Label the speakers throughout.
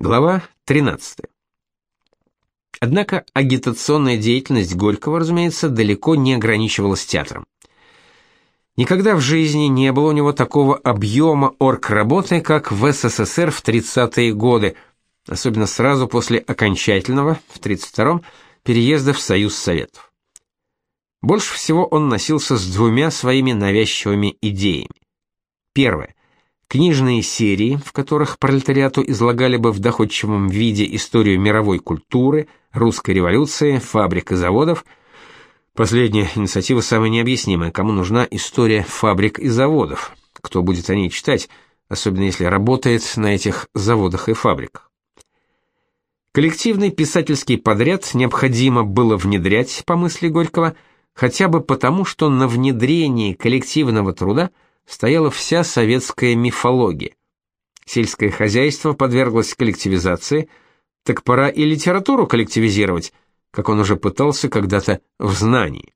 Speaker 1: Глава 13. Однако агитационная деятельность Горького, разумеется, далеко не ограничивалась театром. Никогда в жизни не было у него такого объема орг-работы, как в СССР в 30-е годы, особенно сразу после окончательного, в 32-м, переезда в Союз Советов. Больше всего он носился с двумя своими навязчивыми идеями. Первое книжные серии, в которых пролетариату излагали бы в доходчивом виде историю мировой культуры, русской революции, фабрик и заводов. Последняя инициатива самая необъяснимая, кому нужна история фабрик и заводов, кто будет о ней читать, особенно если работает на этих заводах и фабриках. Коллективный писательский подряд необходимо было внедрять, по мысли Горького, хотя бы потому, что на внедрении коллективного труда – стояла вся советская мифология. Сельское хозяйство подверглось коллективизации, так пора и литературу коллективизировать, как он уже пытался когда-то в знании.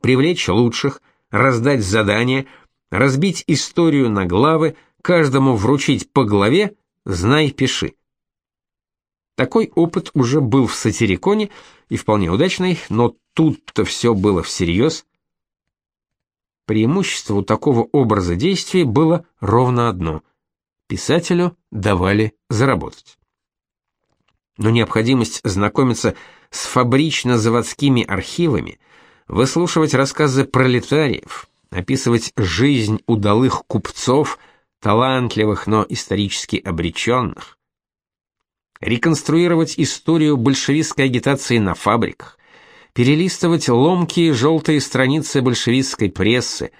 Speaker 1: Привлечь лучших, раздать задания, разбить историю на главы, каждому вручить по главе, знай, пиши. Такой опыт уже был в Сатириконе и вполне удачный, но тут-то все было всерьез. Преимущество у такого образа действий было ровно одно – писателю давали заработать. Но необходимость знакомиться с фабрично-заводскими архивами, выслушивать рассказы пролетариев, описывать жизнь удалых купцов, талантливых, но исторически обреченных, реконструировать историю большевистской агитации на фабриках, перелистывать ломкие желтые страницы большевистской прессы,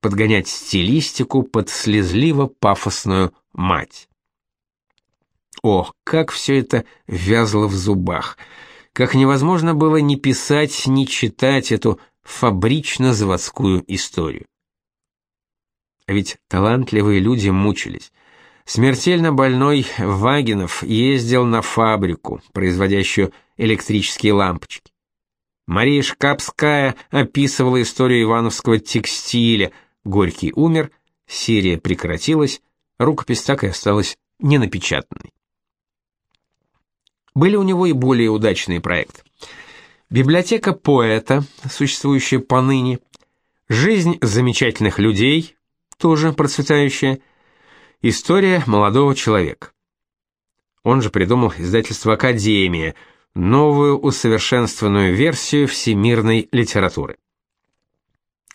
Speaker 1: подгонять стилистику под слезливо-пафосную мать. Ох, как все это вязло в зубах! Как невозможно было ни писать, ни читать эту фабрично-заводскую историю. А ведь талантливые люди мучились. Смертельно больной Вагинов ездил на фабрику, производящую электрические лампочки. Мария Шкапская описывала историю ивановского текстиля. Горький умер, серия прекратилась, рукопись так и осталась ненапечатанной. Были у него и более удачные проекты. Библиотека поэта, существующая поныне, Жизнь замечательных людей, тоже процветающая, История молодого человека. Он же придумал издательство Академия – новую усовершенствованную версию всемирной литературы.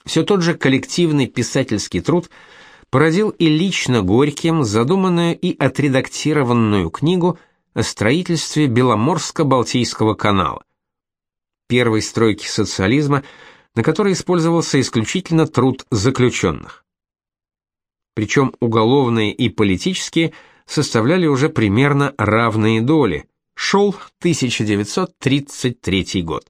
Speaker 1: Все тот же коллективный писательский труд породил и лично Горьким задуманную и отредактированную книгу о строительстве Беломорско-Балтийского канала. Первой стройки социализма, на которой использовался исключительно труд заключенных. Причем уголовные и политические составляли уже примерно равные доли – Шел 1933 год.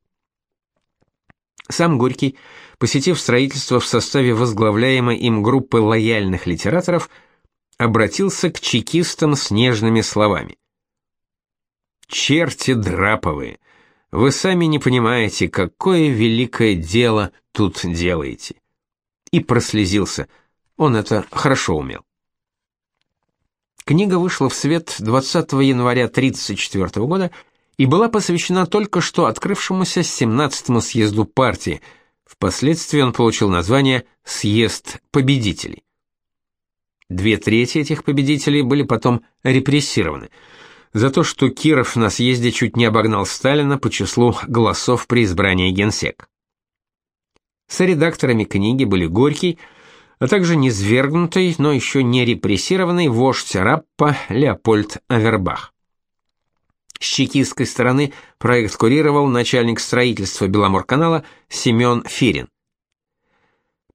Speaker 1: Сам Горький, посетив строительство в составе возглавляемой им группы лояльных литераторов, обратился к чекистам с нежными словами. «Черти драповые, вы сами не понимаете, какое великое дело тут делаете». И прослезился, он это хорошо умел. Книга вышла в свет 20 января 1934 года и была посвящена только что открывшемуся 17-му съезду партии. Впоследствии он получил название «Съезд победителей». Две трети этих победителей были потом репрессированы за то, что Киров на съезде чуть не обогнал Сталина по числу голосов при избрании генсек. Соредакторами книги были Горький, а также низвергнутый, но еще не репрессированный вождь Раппа Леопольд Авербах. С чекистской стороны проект курировал начальник строительства Беломорканала Семен Фирин.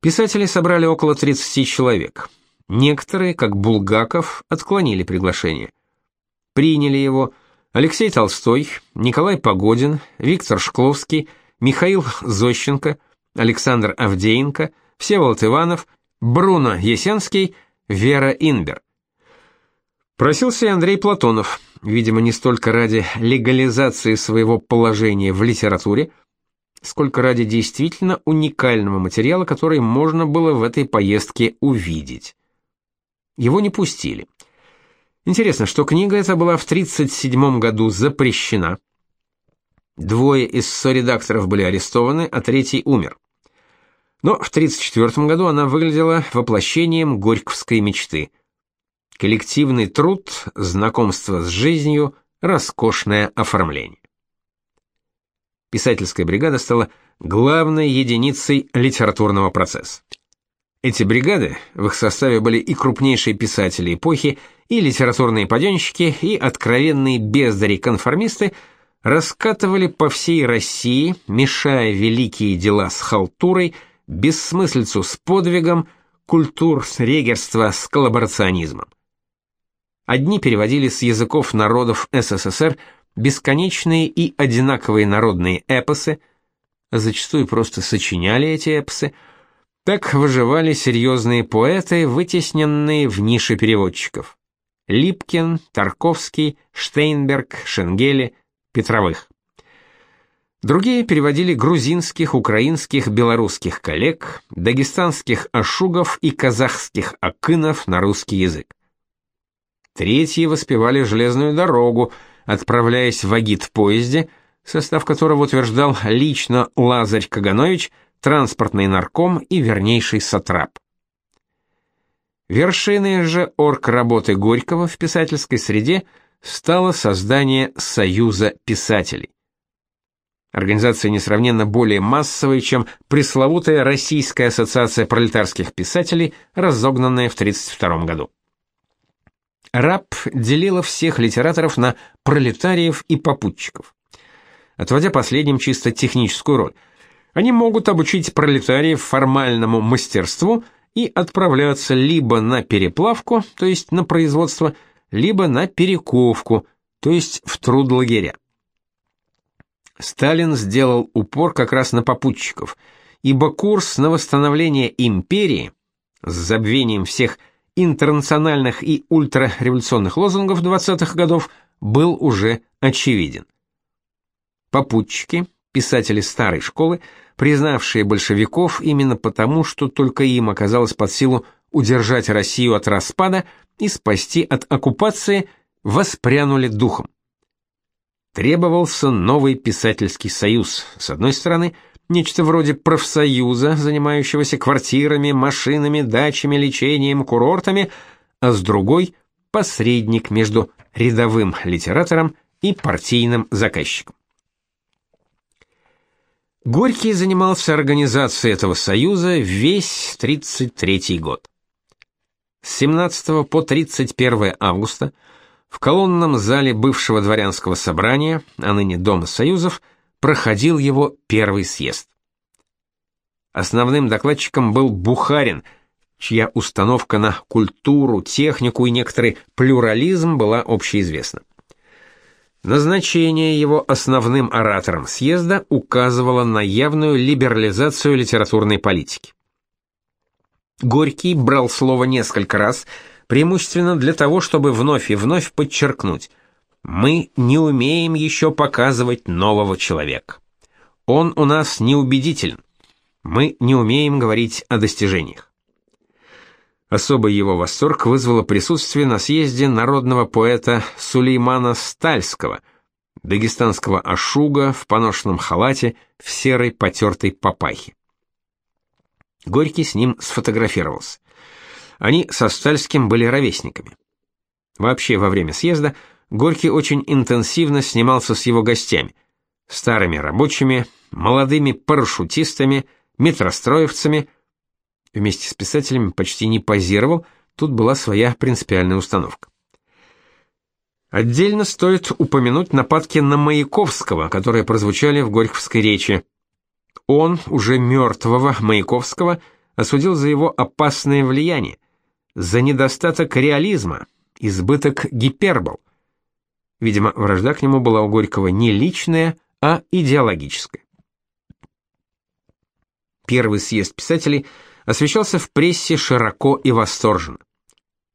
Speaker 1: Писатели собрали около 30 человек. Некоторые, как Булгаков, отклонили приглашение. Приняли его Алексей Толстой, Николай Погодин, Виктор Шкловский, Михаил Зощенко, Александр Авдеенко, Всеволод Иванов – Бруно Есенский, Вера Инбер. Просился и Андрей Платонов, видимо, не столько ради легализации своего положения в литературе, сколько ради действительно уникального материала, который можно было в этой поездке увидеть. Его не пустили. Интересно, что книга эта была в 1937 году запрещена. Двое из соредакторов были арестованы, а третий умер. Но в 1934 году она выглядела воплощением горьковской мечты. Коллективный труд, знакомство с жизнью, роскошное оформление. Писательская бригада стала главной единицей литературного процесса. Эти бригады, в их составе были и крупнейшие писатели эпохи, и литературные паденщики, и откровенные бездари-конформисты, раскатывали по всей России, мешая великие дела с халтурой, бессмыслицу с подвигом, культур регерства с коллаборационизмом. Одни переводили с языков народов СССР бесконечные и одинаковые народные эпосы, зачастую просто сочиняли эти эпосы, так выживали серьезные поэты, вытесненные в ниши переводчиков. Липкин, Тарковский, Штейнберг, Шенгели, Петровых. Другие переводили грузинских, украинских, белорусских коллег, дагестанских ашугов и казахских акынов на русский язык. Третьи воспевали железную дорогу, отправляясь в агит-поезде, состав которого утверждал лично Лазарь Каганович – транспортный нарком и вернейший сатрап. Вершиной же орг-работы Горького в писательской среде стало создание Союза писателей. Организация несравненно более массовая, чем пресловутая Российская ассоциация пролетарских писателей, разогнанная в 1932 году. РАП делила всех литераторов на пролетариев и попутчиков, отводя последним чисто техническую роль – они могут обучить пролетариев формальному мастерству и отправляться либо на переплавку, то есть на производство, либо на перековку, то есть в трудлагеря. Сталин сделал упор как раз на попутчиков, ибо курс на восстановление империи с забвением всех интернациональных и ультрареволюционных лозунгов 20-х годов был уже очевиден. Попутчики, писатели старой школы, признавшие большевиков именно потому, что только им оказалось под силу удержать Россию от распада и спасти от оккупации, воспрянули духом. Требовался новый писательский союз. С одной стороны, нечто вроде профсоюза, занимающегося квартирами, машинами, дачами, лечением, курортами, а с другой посредник между рядовым литератором и партийным заказчиком. Горький занимался организацией этого союза весь 33 год. С 17 по 31 августа в колонном зале бывшего дворянского собрания, а ныне Дома Союзов, проходил его первый съезд. Основным докладчиком был Бухарин, чья установка на культуру, технику и некоторый плюрализм была общеизвестна. Назначение его основным оратором съезда указывало на явную либерализацию литературной политики. Горький брал слово несколько раз, преимущественно для того, чтобы вновь и вновь подчеркнуть: мы не умеем еще показывать нового человека. Он у нас неубедителен. Мы не умеем говорить о достижениях. Особый его восторг вызвало присутствие на съезде народного поэта Сулеймана Стальского, дагестанского ашуга в поношенном халате в серой потертой папахе. Горький с ним сфотографировался. Они со Стальским были ровесниками. Вообще, во время съезда Горький очень интенсивно снимался с его гостями, старыми рабочими, молодыми парашютистами, метростроевцами – вместе с писателями почти не позировал, тут была своя принципиальная установка. Отдельно стоит упомянуть нападки на Маяковского, которые прозвучали в Горьковской речи. Он, уже мертвого Маяковского, осудил за его опасное влияние, за недостаток реализма, избыток гипербол. Видимо, вражда к нему была у Горького не личная, а идеологическая. Первый съезд писателей – освещался в прессе широко и восторженно.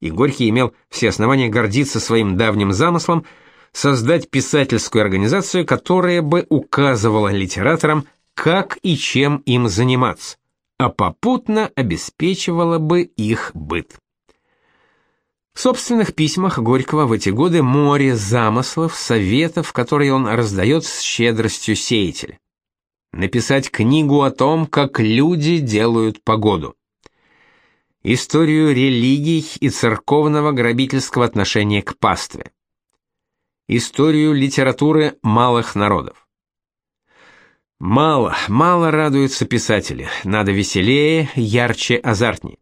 Speaker 1: И Горький имел все основания гордиться своим давним замыслом создать писательскую организацию, которая бы указывала литераторам, как и чем им заниматься, а попутно обеспечивала бы их быт. В собственных письмах Горького в эти годы море замыслов, советов, которые он раздает с щедростью сеятеля. Написать книгу о том, как люди делают погоду. Историю религий и церковного грабительского отношения к пастве. Историю литературы малых народов. Мало, мало радуются писатели. Надо веселее, ярче, азартнее.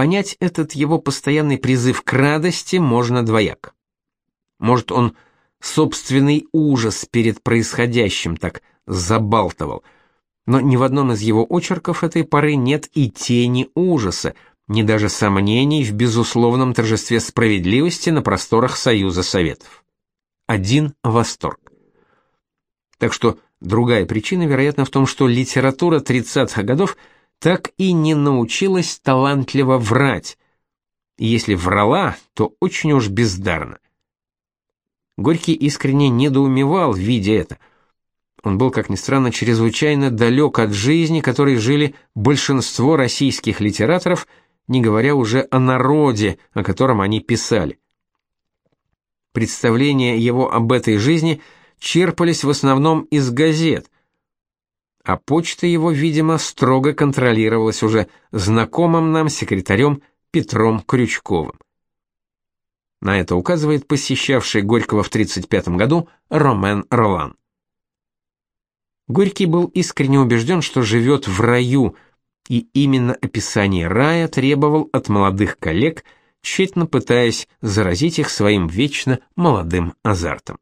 Speaker 1: Понять этот его постоянный призыв к радости можно двояк. Может, он собственный ужас перед происходящим так забалтывал, но ни в одном из его очерков этой поры нет и тени ужаса, ни даже сомнений в безусловном торжестве справедливости на просторах Союза Советов. Один восторг. Так что другая причина, вероятно, в том, что литература 30-х годов так и не научилась талантливо врать. Если врала, то очень уж бездарно. Горький искренне недоумевал, видя это. Он был, как ни странно, чрезвычайно далек от жизни, которой жили большинство российских литераторов, не говоря уже о народе, о котором они писали. Представления его об этой жизни – черпались в основном из газет, а почта его, видимо, строго контролировалась уже знакомым нам секретарем Петром Крючковым. На это указывает посещавший Горького в 1935 году Ромен Ролан. Горький был искренне убежден, что живет в раю, и именно описание рая требовал от молодых коллег, тщетно пытаясь заразить их своим вечно молодым азартом.